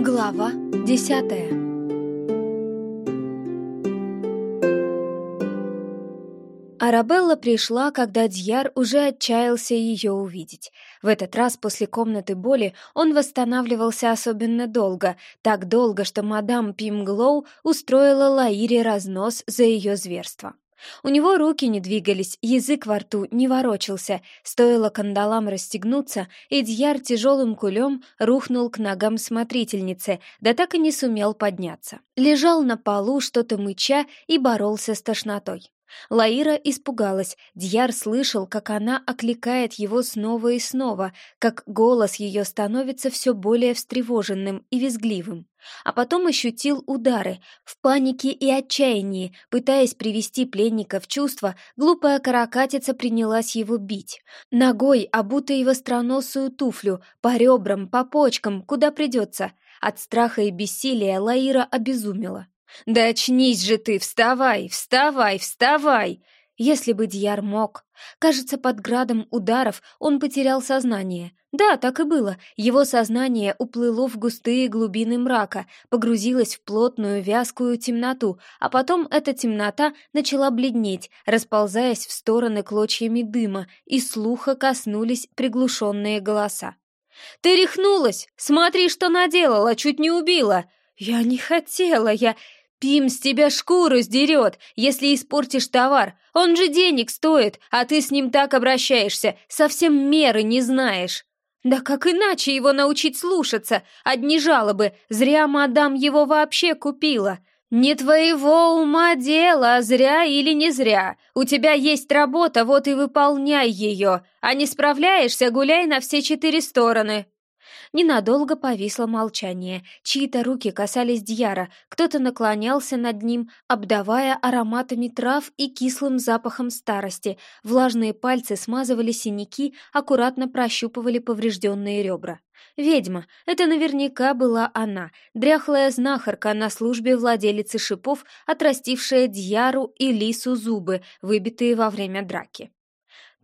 Глава десятая Арабелла пришла, когда Дьяр уже отчаялся ее увидеть. В этот раз после комнаты боли он восстанавливался особенно долго, так долго, что мадам Пимглоу устроила Лаире разнос за ее зверство. У него руки не двигались, язык во рту не ворочался, стоило кандалам расстегнуться, и Дьяр тяжелым кулем рухнул к ногам смотрительницы, да так и не сумел подняться. Лежал на полу, что-то мыча, и боролся с тошнотой. Лаира испугалась. Дьяр слышал, как она окликает его снова и снова, как голос ее становится все более встревоженным и визгливым. А потом ощутил удары. В панике и отчаянии, пытаясь привести пленника в чувство, глупая каракатица принялась его бить. Ногой, обутой в остроносую туфлю, по ребрам, по почкам, куда придется. От страха и бессилия Лаира обезумела. «Да очнись же ты! Вставай! Вставай! Вставай!» Если бы Дьяр мог. Кажется, под градом ударов он потерял сознание. Да, так и было. Его сознание уплыло в густые глубины мрака, погрузилось в плотную вязкую темноту, а потом эта темнота начала бледнеть, расползаясь в стороны клочьями дыма, и слуха коснулись приглушенные голоса. «Ты рехнулась! Смотри, что наделала! Чуть не убила!» «Я не хотела! Я...» «Пим с тебя шкуру сдерет, если испортишь товар. Он же денег стоит, а ты с ним так обращаешься, совсем меры не знаешь». «Да как иначе его научить слушаться? Одни жалобы. Зря мадам его вообще купила. Не твоего ума дело, зря или не зря. У тебя есть работа, вот и выполняй ее. А не справляешься, гуляй на все четыре стороны». Ненадолго повисло молчание. Чьи-то руки касались Дьяра, кто-то наклонялся над ним, обдавая ароматами трав и кислым запахом старости. Влажные пальцы смазывали синяки, аккуратно прощупывали поврежденные ребра. Ведьма, это наверняка была она, дряхлая знахарка на службе владелицы шипов, отрастившая Дьяру и Лису зубы, выбитые во время драки.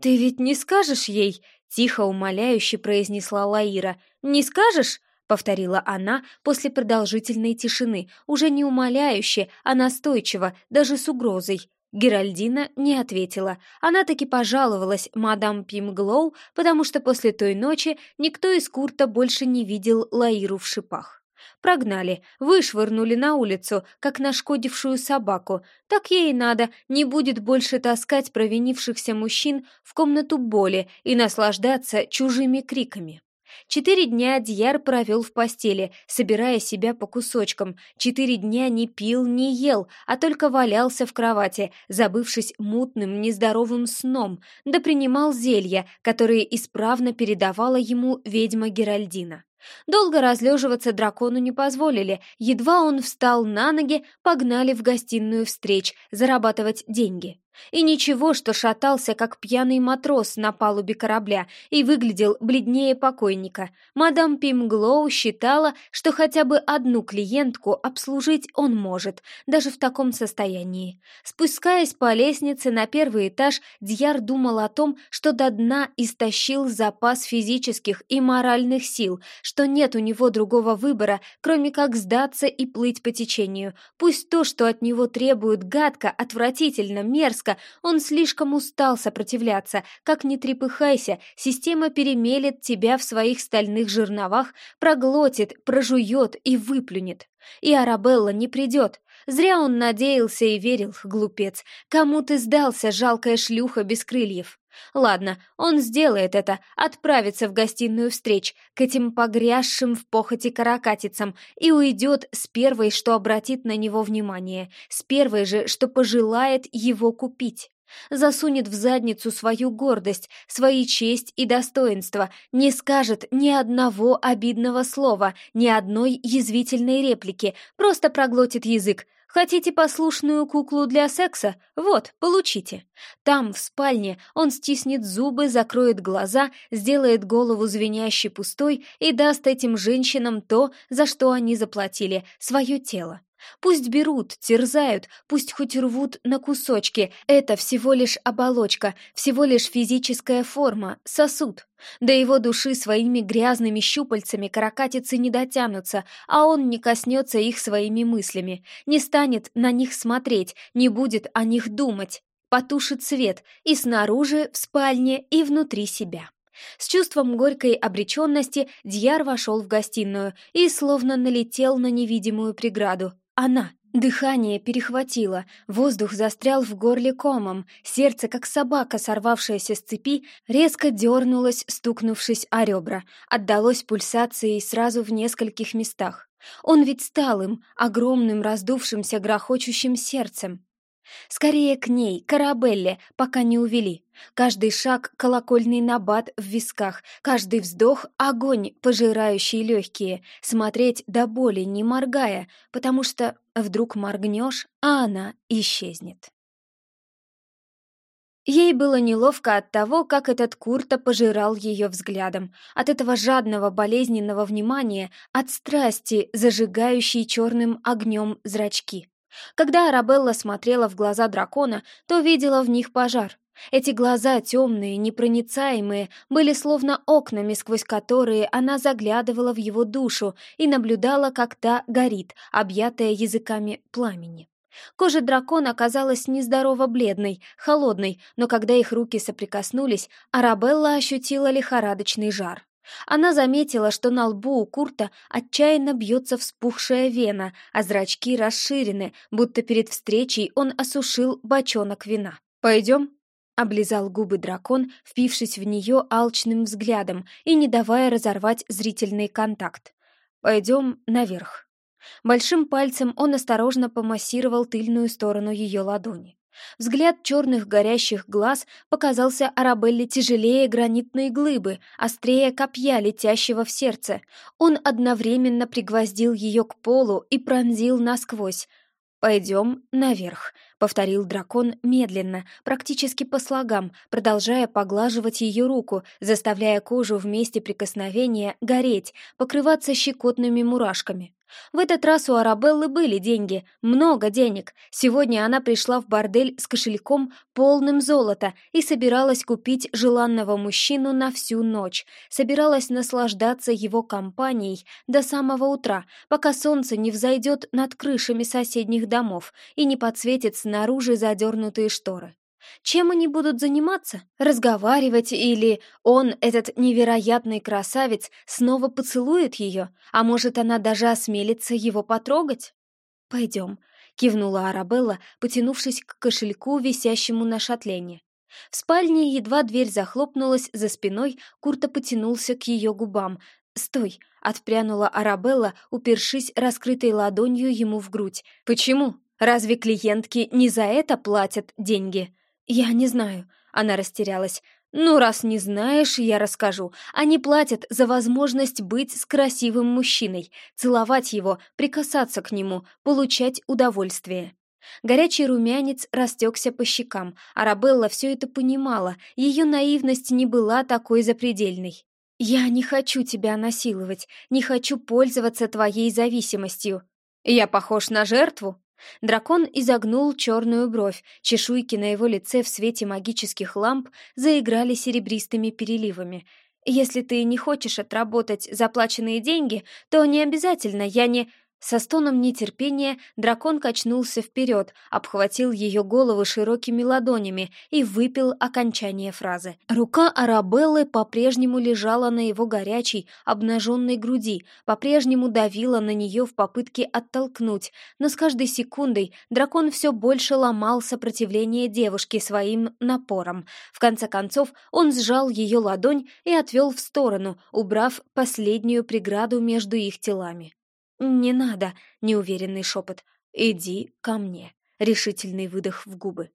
«Ты ведь не скажешь ей?» Тихо умоляюще произнесла Лаира. «Не скажешь?» — повторила она после продолжительной тишины, уже не умоляюще, а настойчиво, даже с угрозой. Геральдина не ответила. Она таки пожаловалась мадам Пимглоу, потому что после той ночи никто из Курта больше не видел Лаиру в шипах. Прогнали, вышвырнули на улицу, как нашкодившую собаку. Так ей и надо, не будет больше таскать провинившихся мужчин в комнату боли и наслаждаться чужими криками. Четыре дня Дьяр провел в постели, собирая себя по кусочкам. Четыре дня не пил, не ел, а только валялся в кровати, забывшись мутным, нездоровым сном, да принимал зелья, которые исправно передавала ему ведьма Геральдина. Долго разлеживаться дракону не позволили. Едва он встал на ноги, погнали в гостиную встреч, зарабатывать деньги. И ничего, что шатался, как пьяный матрос на палубе корабля и выглядел бледнее покойника. Мадам Пимглоу считала, что хотя бы одну клиентку обслужить он может, даже в таком состоянии. Спускаясь по лестнице на первый этаж, Дьяр думал о том, что до дна истощил запас физических и моральных сил, что нет у него другого выбора, кроме как сдаться и плыть по течению. Пусть то, что от него требуют гадко, отвратительно, мерзко, резко, он слишком устал сопротивляться. Как ни трепыхайся, система перемелет тебя в своих стальных жерновах, проглотит, прожует и выплюнет. И Арабелла не придет. Зря он надеялся и верил, глупец. Кому ты сдался, жалкая шлюха без крыльев? Ладно, он сделает это, отправится в гостиную встреч к этим погрязшим в похоти каракатицам и уйдет с первой, что обратит на него внимание, с первой же, что пожелает его купить. Засунет в задницу свою гордость, свои честь и достоинство, не скажет ни одного обидного слова, ни одной язвительной реплики, просто проглотит язык, Хотите послушную куклу для секса? Вот, получите. Там, в спальне, он стиснет зубы, закроет глаза, сделает голову звенящей пустой и даст этим женщинам то, за что они заплатили, свое тело. Пусть берут, терзают, пусть хоть рвут на кусочки. Это всего лишь оболочка, всего лишь физическая форма, сосуд. До его души своими грязными щупальцами каракатицы не дотянутся, а он не коснется их своими мыслями, не станет на них смотреть, не будет о них думать. Потушит свет и снаружи, в спальне, и внутри себя. С чувством горькой обреченности Дьяр вошел в гостиную и словно налетел на невидимую преграду. Она. Дыхание перехватило, воздух застрял в горле комом, сердце, как собака, сорвавшаяся с цепи, резко дернулось, стукнувшись о ребра, отдалось пульсацией сразу в нескольких местах. Он ведь стал им, огромным раздувшимся грохочущим сердцем. Скорее к ней, к Арабелле, пока не увели. Каждый шаг — колокольный набат в висках, каждый вздох — огонь, пожирающий легкие, смотреть до боли, не моргая, потому что вдруг моргнешь, а она исчезнет. Ей было неловко от того, как этот Курта пожирал ее взглядом, от этого жадного болезненного внимания, от страсти, зажигающей черным огнем зрачки. Когда Арабелла смотрела в глаза дракона, то видела в них пожар. Эти глаза, темные, непроницаемые, были словно окнами, сквозь которые она заглядывала в его душу и наблюдала, как та горит, объятая языками пламени. Кожа дракона оказалась нездорово бледной, холодной, но когда их руки соприкоснулись, Арабелла ощутила лихорадочный жар. Она заметила, что на лбу у Курта отчаянно бьется вспухшая вена, а зрачки расширены, будто перед встречей он осушил бочонок вина. «Пойдем?» — облизал губы дракон, впившись в нее алчным взглядом и не давая разорвать зрительный контакт. «Пойдем наверх». Большим пальцем он осторожно помассировал тыльную сторону ее ладони. Взгляд черных горящих глаз показался Арабелле тяжелее гранитной глыбы, острее копья, летящего в сердце. Он одновременно пригвоздил ее к полу и пронзил насквозь. «Пойдем наверх», — повторил дракон медленно, практически по слогам, продолжая поглаживать ее руку, заставляя кожу в месте прикосновения гореть, покрываться щекотными мурашками. В этот раз у Арабеллы были деньги, много денег. Сегодня она пришла в бордель с кошельком полным золота и собиралась купить желанного мужчину на всю ночь. Собиралась наслаждаться его компанией до самого утра, пока солнце не взойдет над крышами соседних домов и не подсветит снаружи задернутые шторы. Чем они будут заниматься? Разговаривать или он, этот невероятный красавец, снова поцелует ее, а может, она даже осмелится его потрогать? «Пойдем», — кивнула Арабелла, потянувшись к кошельку, висящему на шатлене. В спальне едва дверь захлопнулась за спиной, Курта потянулся к ее губам. «Стой!» — отпрянула Арабелла, упершись раскрытой ладонью ему в грудь. «Почему? Разве клиентки не за это платят деньги?» «Я не знаю», — она растерялась. «Ну, раз не знаешь, я расскажу. Они платят за возможность быть с красивым мужчиной, целовать его, прикасаться к нему, получать удовольствие». Горячий румянец растекся по щекам. Арабелла все это понимала, ее наивность не была такой запредельной. «Я не хочу тебя насиловать, не хочу пользоваться твоей зависимостью». «Я похож на жертву?» Дракон изогнул черную бровь, чешуйки на его лице в свете магических ламп заиграли серебристыми переливами. «Если ты не хочешь отработать заплаченные деньги, то не обязательно, я не...» Со стоном нетерпения дракон качнулся вперед, обхватил ее голову широкими ладонями и выпил окончание фразы. Рука Арабеллы по-прежнему лежала на его горячей, обнаженной груди, по-прежнему давила на нее в попытке оттолкнуть, но с каждой секундой дракон все больше ломал сопротивление девушки своим напором. В конце концов он сжал ее ладонь и отвел в сторону, убрав последнюю преграду между их телами. «Не надо», — неуверенный шепот. «Иди ко мне», — решительный выдох в губы.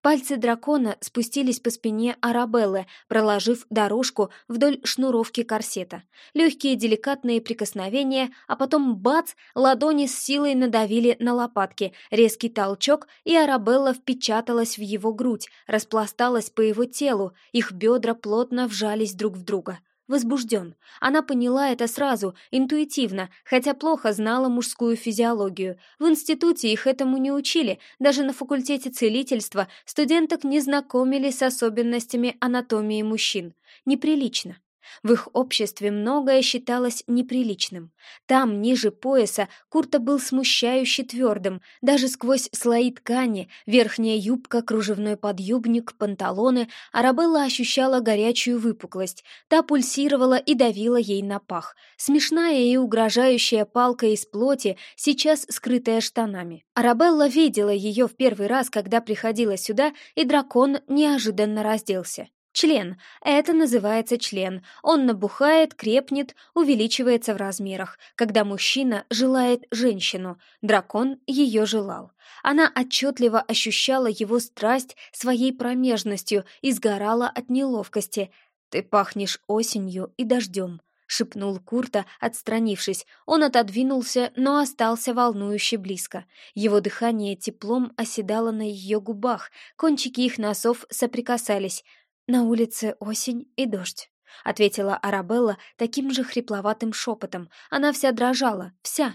Пальцы дракона спустились по спине Арабеллы, проложив дорожку вдоль шнуровки корсета. Легкие деликатные прикосновения, а потом бац, ладони с силой надавили на лопатки, резкий толчок, и Арабелла впечаталась в его грудь, распласталась по его телу, их бедра плотно вжались друг в друга. Возбужден. Она поняла это сразу, интуитивно, хотя плохо знала мужскую физиологию. В институте их этому не учили, даже на факультете целительства студенток не знакомили с особенностями анатомии мужчин. Неприлично. В их обществе многое считалось неприличным. Там, ниже пояса, Курта был смущающе твердым, даже сквозь слои ткани, верхняя юбка, кружевной подъюбник, панталоны, Арабелла ощущала горячую выпуклость, та пульсировала и давила ей на пах. Смешная и угрожающая палка из плоти, сейчас скрытая штанами. Арабелла видела ее в первый раз, когда приходила сюда, и дракон неожиданно разделся. Член. Это называется член. Он набухает, крепнет, увеличивается в размерах, когда мужчина желает женщину. Дракон ее желал. Она отчетливо ощущала его страсть своей промежностью и сгорала от неловкости. «Ты пахнешь осенью и дождем», — шепнул Курта, отстранившись. Он отодвинулся, но остался волнующе близко. Его дыхание теплом оседало на ее губах, кончики их носов соприкасались. «На улице осень и дождь», — ответила Арабелла таким же хрипловатым шепотом. Она вся дрожала, вся.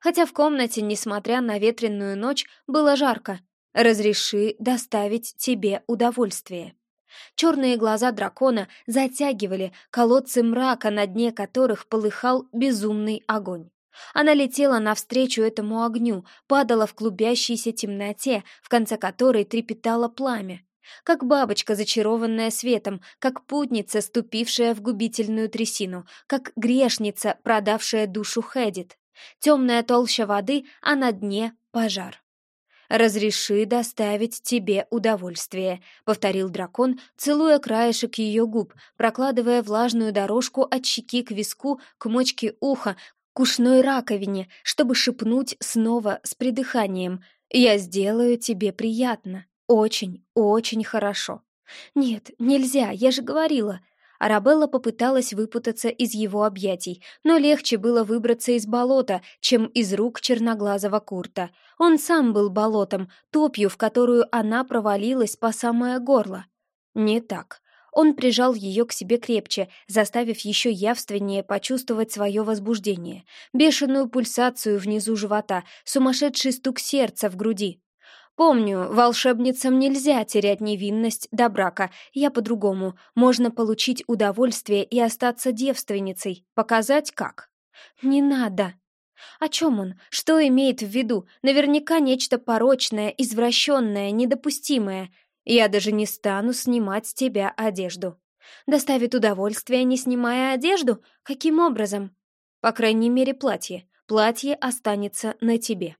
Хотя в комнате, несмотря на ветреную ночь, было жарко. «Разреши доставить тебе удовольствие». Черные глаза дракона затягивали колодцы мрака, на дне которых полыхал безумный огонь. Она летела навстречу этому огню, падала в клубящейся темноте, в конце которой трепетало пламя как бабочка, зачарованная светом, как путница, ступившая в губительную трясину, как грешница, продавшая душу Хэдит. Темная толща воды, а на дне — пожар. «Разреши доставить тебе удовольствие», — повторил дракон, целуя краешек ее губ, прокладывая влажную дорожку от щеки к виску, к мочке уха, к ушной раковине, чтобы шепнуть снова с придыханием «Я сделаю тебе приятно». Очень, очень хорошо. Нет, нельзя, я же говорила. Арабелла попыталась выпутаться из его объятий, но легче было выбраться из болота, чем из рук черноглазого Курта. Он сам был болотом, топью, в которую она провалилась по самое горло. Не так. Он прижал ее к себе крепче, заставив еще явственнее почувствовать свое возбуждение, бешеную пульсацию внизу живота, сумасшедший стук сердца в груди. Помню, волшебницам нельзя терять невинность до брака. Я по-другому. Можно получить удовольствие и остаться девственницей. Показать как? Не надо. О чем он? Что имеет в виду? Наверняка нечто порочное, извращенное, недопустимое. Я даже не стану снимать с тебя одежду. Доставит удовольствие, не снимая одежду? Каким образом? По крайней мере, платье. Платье останется на тебе.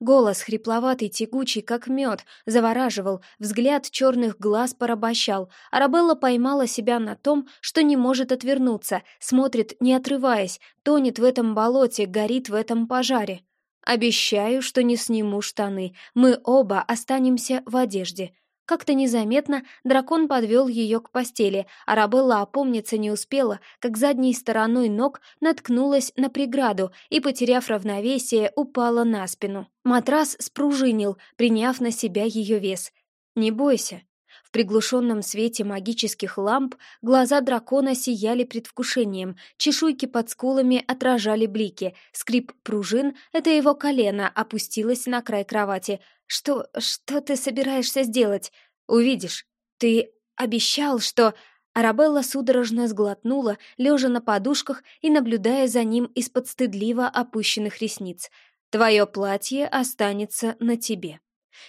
Голос, хрипловатый, тягучий, как мед, завораживал, взгляд черных глаз порабощал. Арабелла поймала себя на том, что не может отвернуться, смотрит, не отрываясь, тонет в этом болоте, горит в этом пожаре. «Обещаю, что не сниму штаны. Мы оба останемся в одежде», как-то незаметно дракон подвел ее к постели, а Рабелла опомниться не успела, как задней стороной ног наткнулась на преграду и, потеряв равновесие, упала на спину. Матрас спружинил, приняв на себя ее вес. «Не бойся». В приглушенном свете магических ламп глаза дракона сияли предвкушением, чешуйки под скулами отражали блики, скрип пружин — это его колено опустилось на край кровати — «Что... что ты собираешься сделать? Увидишь. Ты обещал, что...» Арабелла судорожно сглотнула, лежа на подушках и наблюдая за ним из-под стыдливо опущенных ресниц. «Твое платье останется на тебе.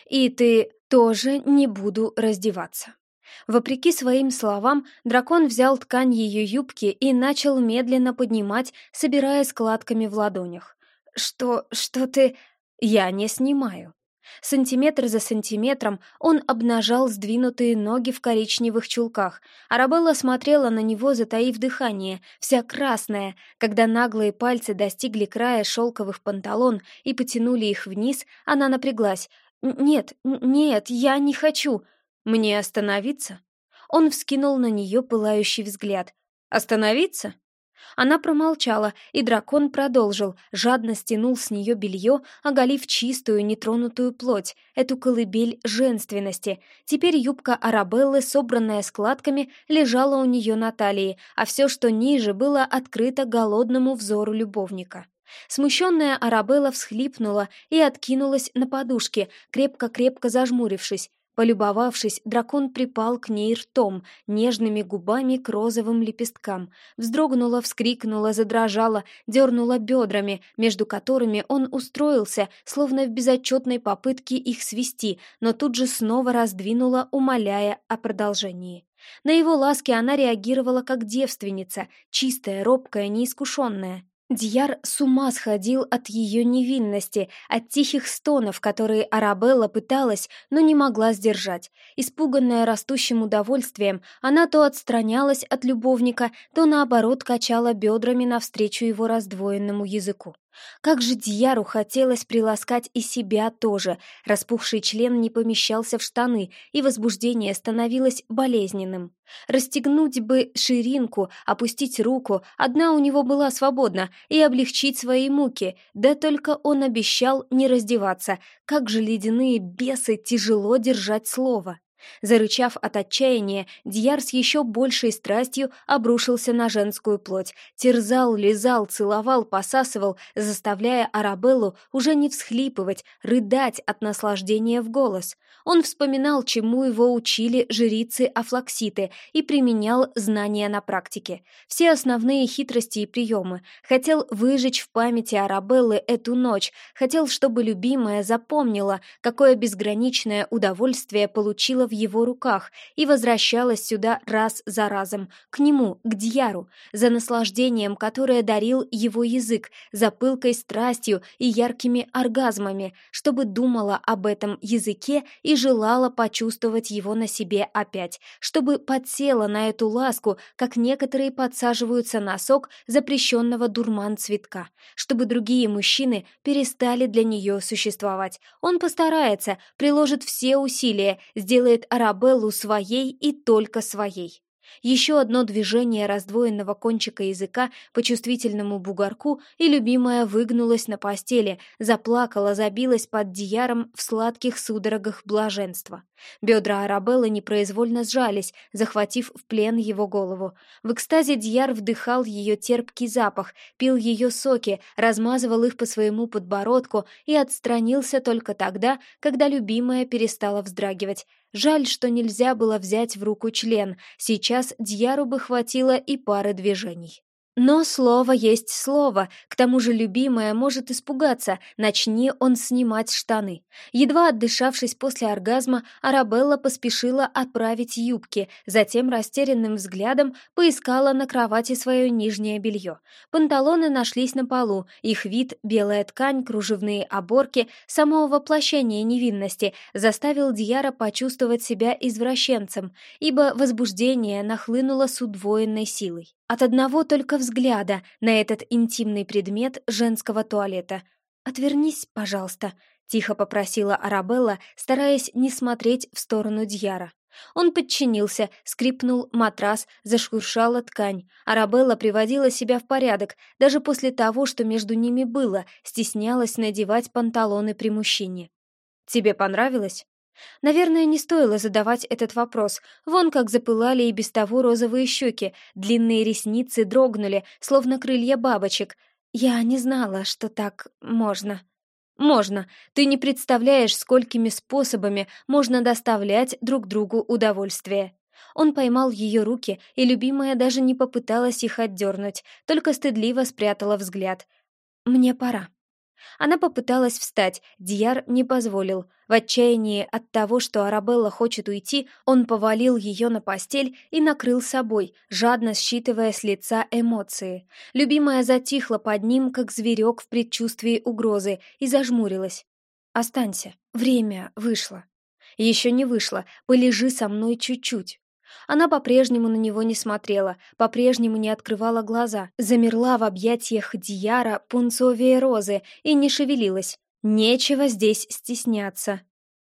И ты тоже не буду раздеваться». Вопреки своим словам, дракон взял ткань ее юбки и начал медленно поднимать, собирая складками в ладонях. «Что... что ты...» «Я не снимаю. Сантиметр за сантиметром он обнажал сдвинутые ноги в коричневых чулках. Арабелла смотрела на него, затаив дыхание, вся красная. Когда наглые пальцы достигли края шелковых панталон и потянули их вниз, она напряглась. «Нет, нет, я не хочу. Мне остановиться?» Он вскинул на нее пылающий взгляд. «Остановиться?» Она промолчала, и дракон продолжил, жадно стянул с нее белье, оголив чистую, нетронутую плоть, эту колыбель женственности. Теперь юбка Арабеллы, собранная складками, лежала у нее на талии, а все, что ниже, было открыто голодному взору любовника. Смущенная Арабелла всхлипнула и откинулась на подушке, крепко-крепко зажмурившись. Полюбовавшись, дракон припал к ней ртом, нежными губами к розовым лепесткам. Вздрогнула, вскрикнула, задрожала, дернула бедрами, между которыми он устроился, словно в безотчетной попытке их свести, но тут же снова раздвинула, умоляя о продолжении. На его ласки она реагировала как девственница, чистая, робкая, неискушенная. Дьяр с ума сходил от ее невинности, от тихих стонов, которые Арабелла пыталась, но не могла сдержать. Испуганная растущим удовольствием, она то отстранялась от любовника, то наоборот качала бедрами навстречу его раздвоенному языку. Как же Дьяру хотелось приласкать и себя тоже. Распухший член не помещался в штаны, и возбуждение становилось болезненным. Расстегнуть бы ширинку, опустить руку, одна у него была свободна, и облегчить свои муки, да только он обещал не раздеваться. Как же ледяные бесы тяжело держать слово. Зарычав от отчаяния, Дьяр с еще большей страстью обрушился на женскую плоть, терзал, лизал, целовал, посасывал, заставляя Арабеллу уже не всхлипывать, рыдать от наслаждения в голос. Он вспоминал, чему его учили жрицы Афлакситы, и применял знания на практике. Все основные хитрости и приемы. Хотел выжечь в памяти Арабеллы эту ночь, хотел, чтобы любимая запомнила, какое безграничное удовольствие получила в его руках и возвращалась сюда раз за разом, к нему, к Дьяру, за наслаждением, которое дарил его язык, за пылкой страстью и яркими оргазмами, чтобы думала об этом языке и желала почувствовать его на себе опять, чтобы подсела на эту ласку, как некоторые подсаживаются на сок запрещенного дурман цветка, чтобы другие мужчины перестали для нее существовать. Он постарается, приложит все усилия, сделает делает Арабеллу своей и только своей. Еще одно движение раздвоенного кончика языка по чувствительному бугорку, и любимая выгнулась на постели, заплакала, забилась под дияром в сладких судорогах блаженства. Бедра Арабеллы непроизвольно сжались, захватив в плен его голову. В экстазе Дьяр вдыхал ее терпкий запах, пил ее соки, размазывал их по своему подбородку и отстранился только тогда, когда любимая перестала вздрагивать. Жаль, что нельзя было взять в руку член, сейчас Дьяру бы хватило и пары движений. Но слово есть слово, к тому же любимая может испугаться, начни он снимать штаны. Едва отдышавшись после оргазма, Арабелла поспешила отправить юбки, затем растерянным взглядом поискала на кровати свое нижнее белье. Панталоны нашлись на полу, их вид, белая ткань, кружевные оборки, само воплощение невинности заставил Дьяра почувствовать себя извращенцем, ибо возбуждение нахлынуло с удвоенной силой. От одного только взгляда на этот интимный предмет женского туалета. «Отвернись, пожалуйста», — тихо попросила Арабелла, стараясь не смотреть в сторону Дьяра. Он подчинился, скрипнул матрас, зашуршала ткань. Арабелла приводила себя в порядок, даже после того, что между ними было, стеснялась надевать панталоны при мужчине. «Тебе понравилось?» Наверное, не стоило задавать этот вопрос. Вон как запылали и без того розовые щеки, длинные ресницы дрогнули, словно крылья бабочек. Я не знала, что так можно. Можно. Ты не представляешь, сколькими способами можно доставлять друг другу удовольствие. Он поймал ее руки, и любимая даже не попыталась их отдернуть, только стыдливо спрятала взгляд. «Мне пора». Она попыталась встать, Дияр не позволил. В отчаянии от того, что Арабелла хочет уйти, он повалил ее на постель и накрыл собой, жадно считывая с лица эмоции. Любимая затихла под ним, как зверек в предчувствии угрозы, и зажмурилась. «Останься. Время вышло». «Еще не вышло. Полежи со мной чуть-чуть». Она по-прежнему на него не смотрела, по-прежнему не открывала глаза, замерла в объятиях Дияра пунцовые розы и не шевелилась. Нечего здесь стесняться.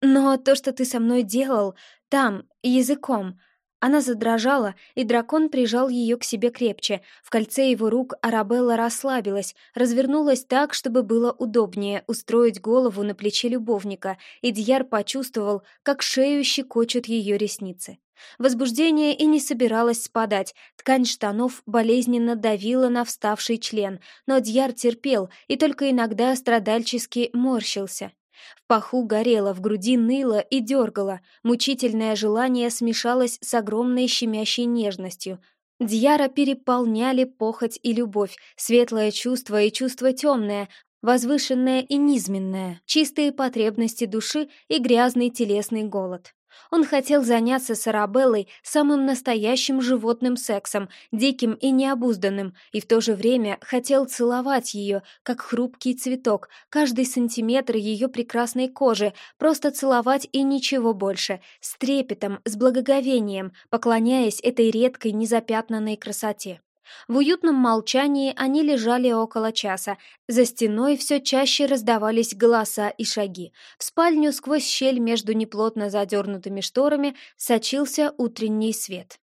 Но то, что ты со мной делал, там, языком... Она задрожала, и дракон прижал ее к себе крепче. В кольце его рук Арабелла расслабилась, развернулась так, чтобы было удобнее устроить голову на плече любовника, и Дьяр почувствовал, как шею щекочут ее ресницы. Возбуждение и не собиралось спадать, ткань штанов болезненно давила на вставший член, но Дьяр терпел и только иногда страдальчески морщился. В паху горело, в груди ныло и дергало, мучительное желание смешалось с огромной щемящей нежностью. Дьяра переполняли похоть и любовь, светлое чувство и чувство темное, возвышенное и низменное, чистые потребности души и грязный телесный голод. Он хотел заняться с Арабеллой самым настоящим животным сексом, диким и необузданным, и в то же время хотел целовать ее, как хрупкий цветок, каждый сантиметр ее прекрасной кожи, просто целовать и ничего больше, с трепетом, с благоговением, поклоняясь этой редкой незапятнанной красоте. В уютном молчании они лежали около часа. За стеной все чаще раздавались голоса и шаги. В спальню сквозь щель между неплотно задернутыми шторами сочился утренний свет.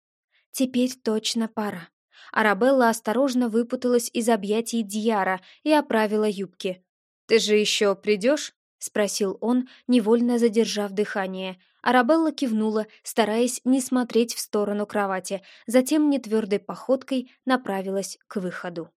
Теперь точно пора. Арабелла осторожно выпуталась из объятий Дьяра и оправила юбки. «Ты же еще придешь?» — спросил он, невольно задержав дыхание — Арабелла кивнула, стараясь не смотреть в сторону кровати, затем нетвердой походкой направилась к выходу.